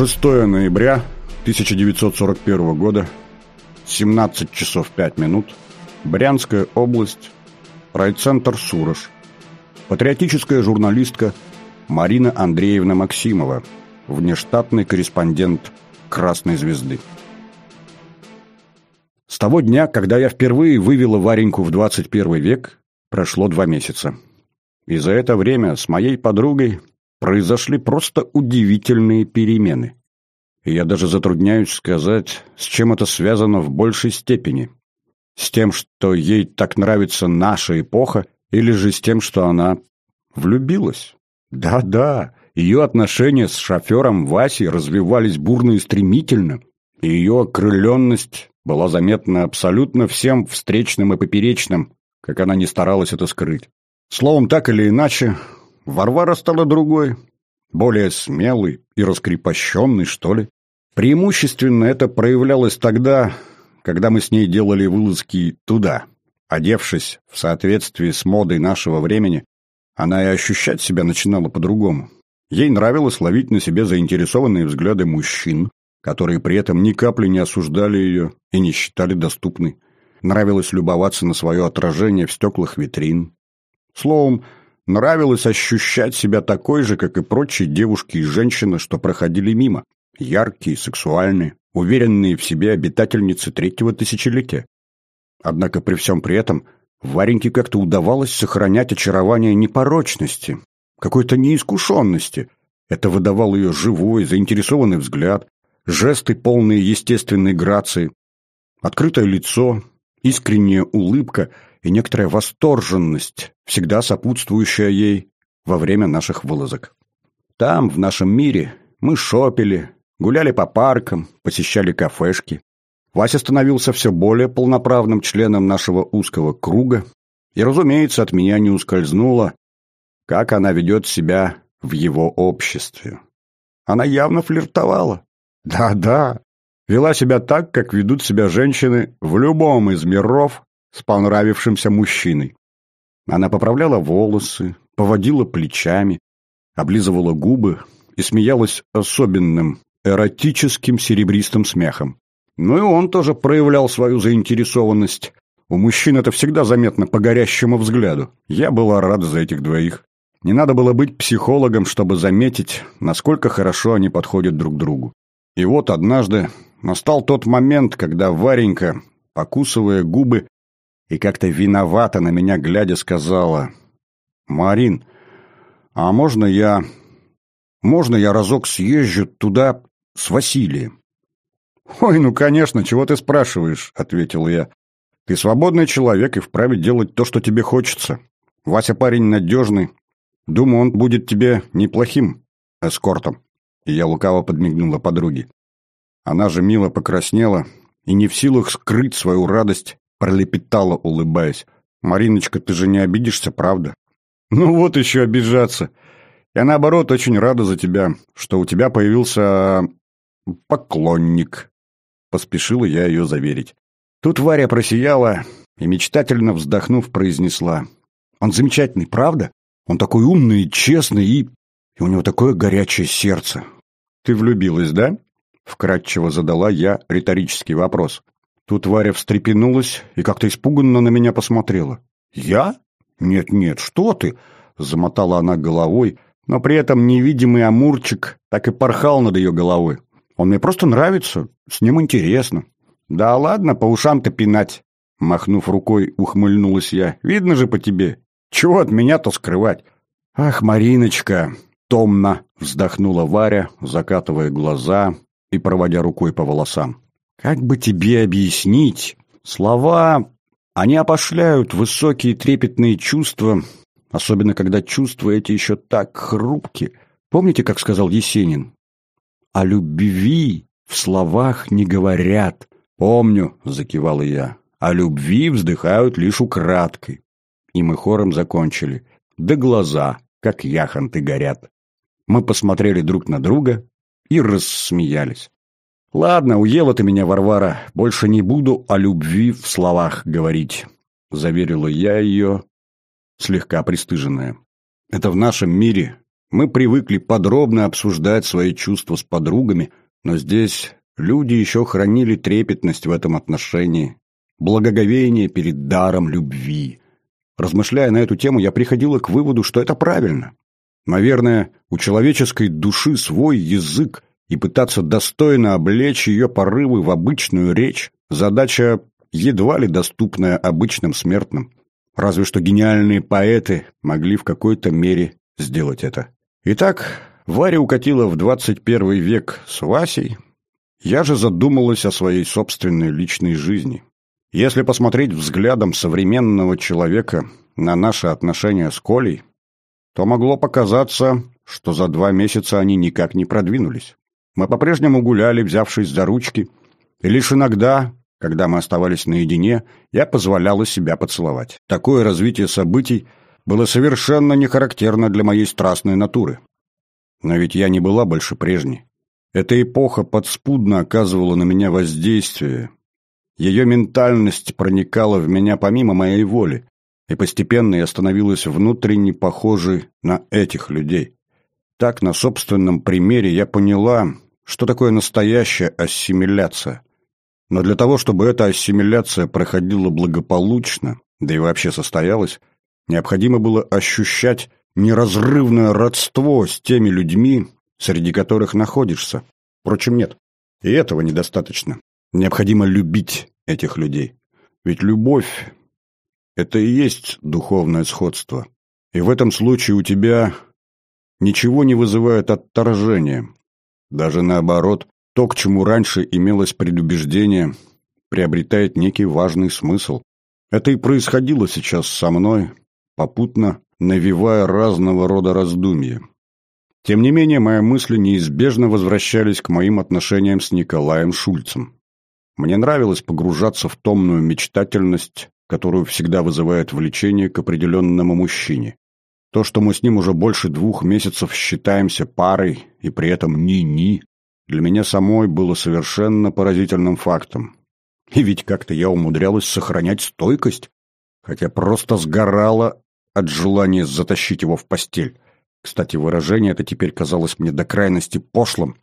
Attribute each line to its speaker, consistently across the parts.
Speaker 1: 6 ноября 1941 года, 17 часов 5 минут, Брянская область, райцентр Сурож. Патриотическая журналистка Марина Андреевна Максимова, внештатный корреспондент «Красной звезды». С того дня, когда я впервые вывела Вареньку в 21 век, прошло два месяца. И за это время с моей подругой произошли просто удивительные перемены. Я даже затрудняюсь сказать, с чем это связано в большей степени. С тем, что ей так нравится наша эпоха, или же с тем, что она влюбилась. Да-да, ее отношения с шофером Васей развивались бурно и стремительно, и ее окрыленность была заметна абсолютно всем встречным и поперечным, как она не старалась это скрыть. Словом, так или иначе, Варвара стала другой, более смелой и раскрепощенной, что ли. Преимущественно это проявлялось тогда, когда мы с ней делали вылазки туда. Одевшись в соответствии с модой нашего времени, она и ощущать себя начинала по-другому. Ей нравилось ловить на себе заинтересованные взгляды мужчин, которые при этом ни капли не осуждали ее и не считали доступной. Нравилось любоваться на свое отражение в стеклах витрин. Словом, Нравилось ощущать себя такой же, как и прочие девушки и женщины, что проходили мимо. Яркие, сексуальные, уверенные в себе обитательницы третьего тысячелетия. Однако при всем при этом Вареньке как-то удавалось сохранять очарование непорочности, какой-то неискушенности. Это выдавал ее живой, заинтересованный взгляд, жесты, полные естественной грации, открытое лицо, искренняя улыбка — и некоторая восторженность, всегда сопутствующая ей во время наших вылазок. Там, в нашем мире, мы шопили, гуляли по паркам, посещали кафешки. Вася становился все более полноправным членом нашего узкого круга, и, разумеется, от меня не ускользнуло, как она ведет себя в его обществе. Она явно флиртовала. Да-да, вела себя так, как ведут себя женщины в любом из миров, с понравившимся мужчиной. Она поправляла волосы, поводила плечами, облизывала губы и смеялась особенным, эротическим серебристым смехом. Ну и он тоже проявлял свою заинтересованность. У мужчин это всегда заметно по горящему взгляду. Я была рада за этих двоих. Не надо было быть психологом, чтобы заметить, насколько хорошо они подходят друг другу. И вот однажды настал тот момент, когда Варенька, покусывая губы, и как-то виновата на меня глядя сказала, «Марин, а можно я... можно я разок съезжу туда с Василием?» «Ой, ну, конечно, чего ты спрашиваешь?» — ответил я. «Ты свободный человек и вправе делать то, что тебе хочется. Вася парень надежный. Думаю, он будет тебе неплохим эскортом». И я лукаво подмигнула подруге. Она же мило покраснела и не в силах скрыть свою радость пролепетала, улыбаясь. «Мариночка, ты же не обидишься, правда?» «Ну вот еще обижаться. Я, наоборот, очень рада за тебя, что у тебя появился... поклонник». Поспешила я ее заверить. Тут Варя просияла и, мечтательно вздохнув, произнесла. «Он замечательный, правда? Он такой умный и честный, и... и у него такое горячее сердце». «Ты влюбилась, да?» Вкратчиво задала я риторический вопрос. Тут Варя встрепенулась и как-то испуганно на меня посмотрела. «Я? Нет-нет, что ты?» Замотала она головой, но при этом невидимый амурчик так и порхал над ее головой. «Он мне просто нравится, с ним интересно». «Да ладно, по ушам-то пинать!» Махнув рукой, ухмыльнулась я. «Видно же по тебе. Чего от меня-то скрывать?» «Ах, Мариночка!» Томно вздохнула Варя, закатывая глаза и проводя рукой по волосам. Как бы тебе объяснить? Слова, они опошляют высокие трепетные чувства, особенно когда чувства эти еще так хрупки. Помните, как сказал Есенин? О любви в словах не говорят. Помню, закивал я. О любви вздыхают лишь украдкой. И мы хором закончили. Да глаза, как яхонты, горят. Мы посмотрели друг на друга и рассмеялись. «Ладно, уела ты меня, Варвара, больше не буду о любви в словах говорить», — заверила я ее, слегка пристыженная. «Это в нашем мире Мы привыкли подробно обсуждать свои чувства с подругами, но здесь люди еще хранили трепетность в этом отношении, благоговение перед даром любви. Размышляя на эту тему, я приходила к выводу, что это правильно. Наверное, у человеческой души свой язык, и пытаться достойно облечь ее порывы в обычную речь – задача едва ли доступная обычным смертным. Разве что гениальные поэты могли в какой-то мере сделать это. Итак, Варя укатила в 21 век с Васей, я же задумалась о своей собственной личной жизни. Если посмотреть взглядом современного человека на наши отношения с Колей, то могло показаться, что за два месяца они никак не продвинулись. Мы по-прежнему гуляли, взявшись за ручки, и лишь иногда, когда мы оставались наедине, я позволяла себя поцеловать. Такое развитие событий было совершенно не характерно для моей страстной натуры. Но ведь я не была больше прежней. Эта эпоха подспудно оказывала на меня воздействие. Ее ментальность проникала в меня помимо моей воли, и постепенно я становилась внутренне похожей на этих людей. Так, на собственном примере я поняла, что такое настоящая ассимиляция. Но для того, чтобы эта ассимиляция проходила благополучно, да и вообще состоялась, необходимо было ощущать неразрывное родство с теми людьми, среди которых находишься. Впрочем, нет. И этого недостаточно. Необходимо любить этих людей. Ведь любовь – это и есть духовное сходство. И в этом случае у тебя ничего не вызывает отторжения. Даже наоборот, то, к чему раньше имелось предубеждение, приобретает некий важный смысл. Это и происходило сейчас со мной, попутно навевая разного рода раздумья. Тем не менее, мои мысли неизбежно возвращались к моим отношениям с Николаем Шульцем. Мне нравилось погружаться в томную мечтательность, которую всегда вызывает влечение к определенному мужчине. То, что мы с ним уже больше двух месяцев считаемся парой и при этом ни-ни, для меня самой было совершенно поразительным фактом. И ведь как-то я умудрялась сохранять стойкость, хотя просто сгорала от желания затащить его в постель. Кстати, выражение это теперь казалось мне до крайности пошлым,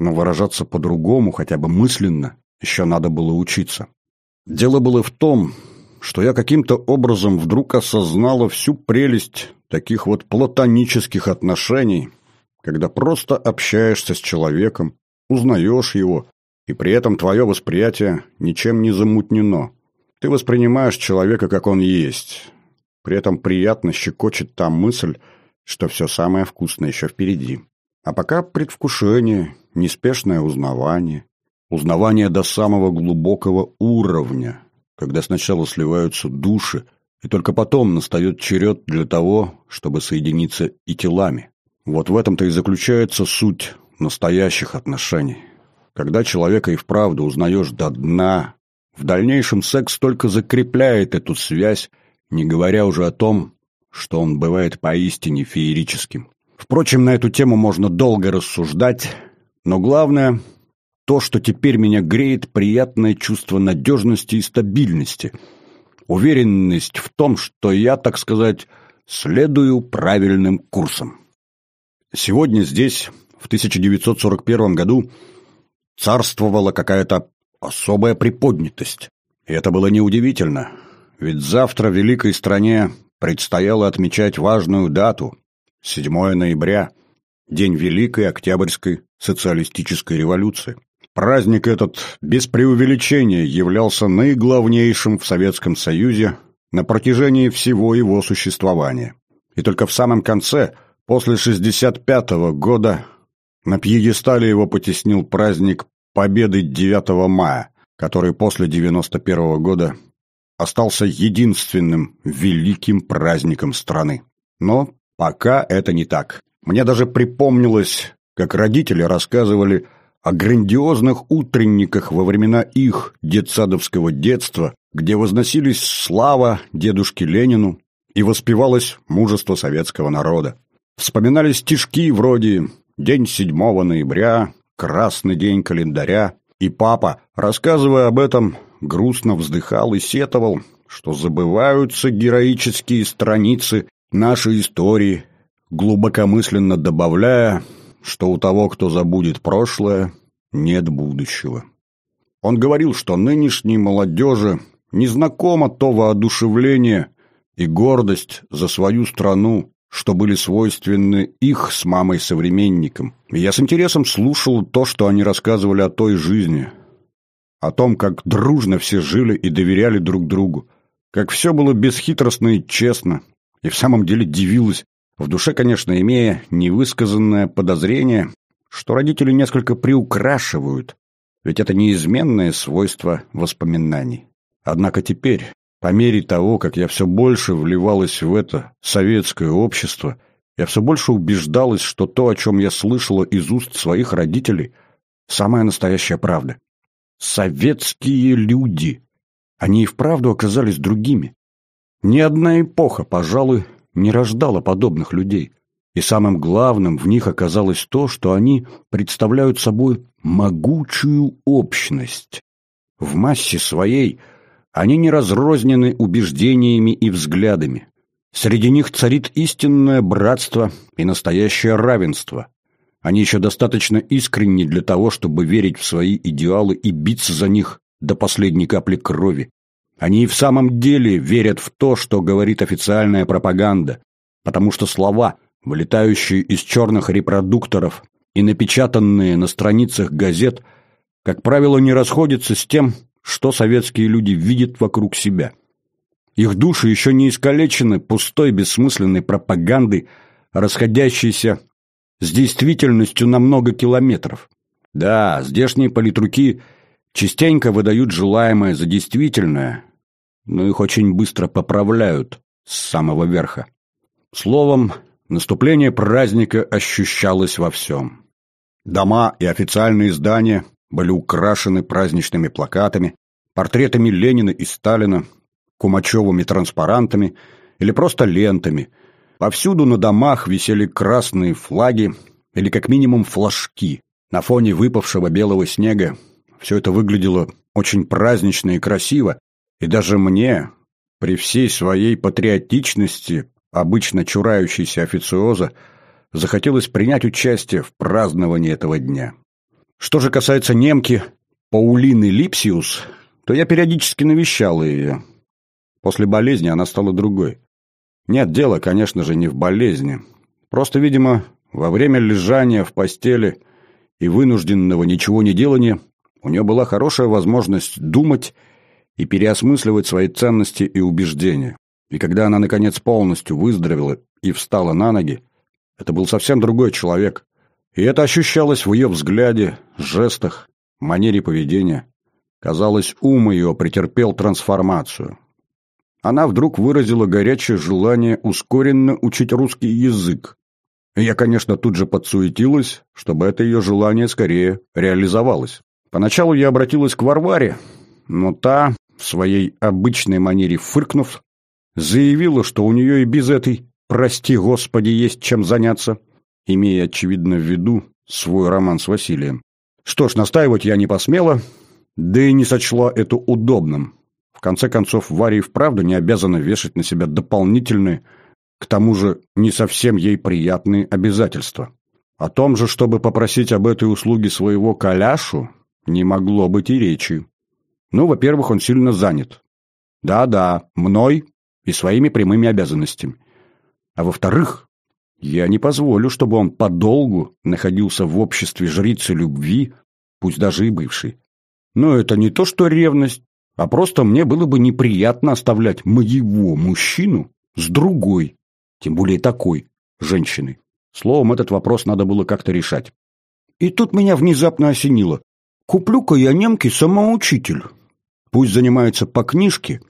Speaker 1: но выражаться по-другому, хотя бы мысленно, еще надо было учиться. Дело было в том, что я каким-то образом вдруг осознала всю прелесть таких вот платонических отношений, когда просто общаешься с человеком, узнаешь его, и при этом твое восприятие ничем не замутнено. Ты воспринимаешь человека, как он есть. При этом приятно щекочет та мысль, что все самое вкусное еще впереди. А пока предвкушение, неспешное узнавание. Узнавание до самого глубокого уровня, когда сначала сливаются души, и только потом настает черед для того, чтобы соединиться и телами. Вот в этом-то и заключается суть настоящих отношений. Когда человека и вправду узнаешь до дна, в дальнейшем секс только закрепляет эту связь, не говоря уже о том, что он бывает поистине феерическим. Впрочем, на эту тему можно долго рассуждать, но главное – то, что теперь меня греет приятное чувство надежности и стабильности, уверенность в том, что я, так сказать, следую правильным курсом. Сегодня здесь, в 1941 году, царствовала какая-то особая приподнятость. И это было неудивительно, ведь завтра в великой стране предстояло отмечать важную дату – 7 ноября, день Великой Октябрьской социалистической революции. Праздник этот без преувеличения являлся наиглавнейшим в Советском Союзе на протяжении всего его существования. И только в самом конце, после 65 -го года, на пьедестале его потеснил праздник Победы 9 мая, который после 91 -го года остался единственным великим праздником страны. Но пока это не так. Мне даже припомнилось, как родители рассказывали о грандиозных утренниках во времена их детсадовского детства, где возносились слава дедушке Ленину и воспевалось мужество советского народа. Вспоминались стишки вроде «День 7 ноября», «Красный день календаря», и папа, рассказывая об этом, грустно вздыхал и сетовал, что забываются героические страницы нашей истории, глубокомысленно добавляя, что у того, кто забудет прошлое, нет будущего. Он говорил, что нынешней молодежи незнакомо то воодушевление и гордость за свою страну, что были свойственны их с мамой современникам. Я с интересом слушал то, что они рассказывали о той жизни, о том, как дружно все жили и доверяли друг другу, как все было бесхитростно и честно, и в самом деле дивилась, в душе, конечно, имея невысказанное подозрение, что родители несколько приукрашивают, ведь это неизменное свойство воспоминаний. Однако теперь, по мере того, как я все больше вливалась в это советское общество, я все больше убеждалась, что то, о чем я слышала из уст своих родителей, самая настоящая правда. Советские люди. Они и вправду оказались другими. Ни одна эпоха, пожалуй, не рождала подобных людей. И самым главным в них оказалось то, что они представляют собой могучую общность. В массе своей они не разрознены убеждениями и взглядами. Среди них царит истинное братство и настоящее равенство. Они еще достаточно искренни для того, чтобы верить в свои идеалы и биться за них до последней капли крови. Они и в самом деле верят в то, что говорит официальная пропаганда, потому что слова, вылетающие из черных репродукторов и напечатанные на страницах газет, как правило, не расходятся с тем, что советские люди видят вокруг себя. Их души еще не искалечены пустой бессмысленной пропагандой, расходящейся с действительностью на много километров. Да, здешние политруки частенько выдают желаемое за действительное, но их очень быстро поправляют с самого верха. Словом, наступление праздника ощущалось во всем. Дома и официальные здания были украшены праздничными плакатами, портретами Ленина и Сталина, кумачевыми транспарантами или просто лентами. Повсюду на домах висели красные флаги или как минимум флажки. На фоне выпавшего белого снега все это выглядело очень празднично и красиво, и даже мне, при всей своей патриотичности, обычно чурающейся официоза, захотелось принять участие в праздновании этого дня. Что же касается немки Паулины Липсиус, то я периодически навещал ее. После болезни она стала другой. Нет, дело, конечно же, не в болезни. Просто, видимо, во время лежания в постели и вынужденного ничего не делания у нее была хорошая возможность думать и переосмысливать свои ценности и убеждения. И когда она, наконец, полностью выздоровела и встала на ноги, это был совсем другой человек. И это ощущалось в ее взгляде, жестах, манере поведения. Казалось, ум ее претерпел трансформацию. Она вдруг выразила горячее желание ускоренно учить русский язык. И я, конечно, тут же подсуетилась, чтобы это ее желание скорее реализовалось. Поначалу я обратилась к Варваре, но та, в своей обычной манере фыркнув, заявила, что у нее и без этой «прости господи» есть чем заняться, имея, очевидно, в виду свой роман с Василием. Что ж, настаивать я не посмела, да и не сочла это удобным. В конце концов, Варя и вправду не обязана вешать на себя дополнительные, к тому же не совсем ей приятные обязательства. О том же, чтобы попросить об этой услуге своего коляшу, не могло быть и речи. Ну, во-первых, он сильно занят. Да-да, мной и своими прямыми обязанностями. А во-вторых, я не позволю, чтобы он подолгу находился в обществе жрицы любви, пусть даже и бывшей. Но это не то, что ревность, а просто мне было бы неприятно оставлять моего мужчину с другой, тем более такой, женщиной. Словом, этот вопрос надо было как-то решать. И тут меня внезапно осенило. Куплю-ка я немке самоучитель. Пусть занимается по книжке,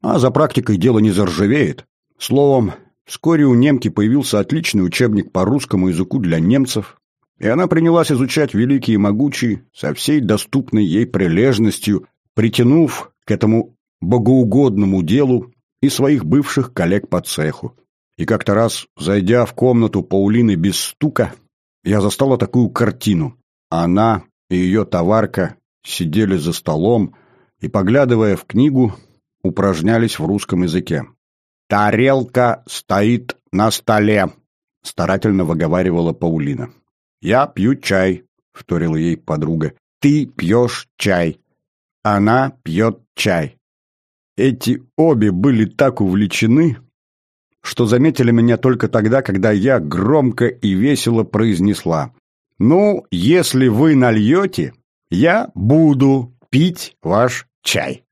Speaker 1: а за практикой дело не заржавеет. Словом, вскоре у немки появился отличный учебник по русскому языку для немцев, и она принялась изучать великие и могучие со всей доступной ей прилежностью, притянув к этому богоугодному делу и своих бывших коллег по цеху. И как-то раз, зайдя в комнату Паулины без стука, я застала такую картину. Она и ее товарка сидели за столом и, поглядывая в книгу, упражнялись в русском языке. «Тарелка стоит на столе», старательно выговаривала Паулина. «Я пью чай», — вторила ей подруга. «Ты пьешь чай. Она пьет чай». Эти обе были так увлечены, что заметили меня только тогда, когда я громко и весело произнесла. «Ну, если вы нальете, я буду пить ваш чай».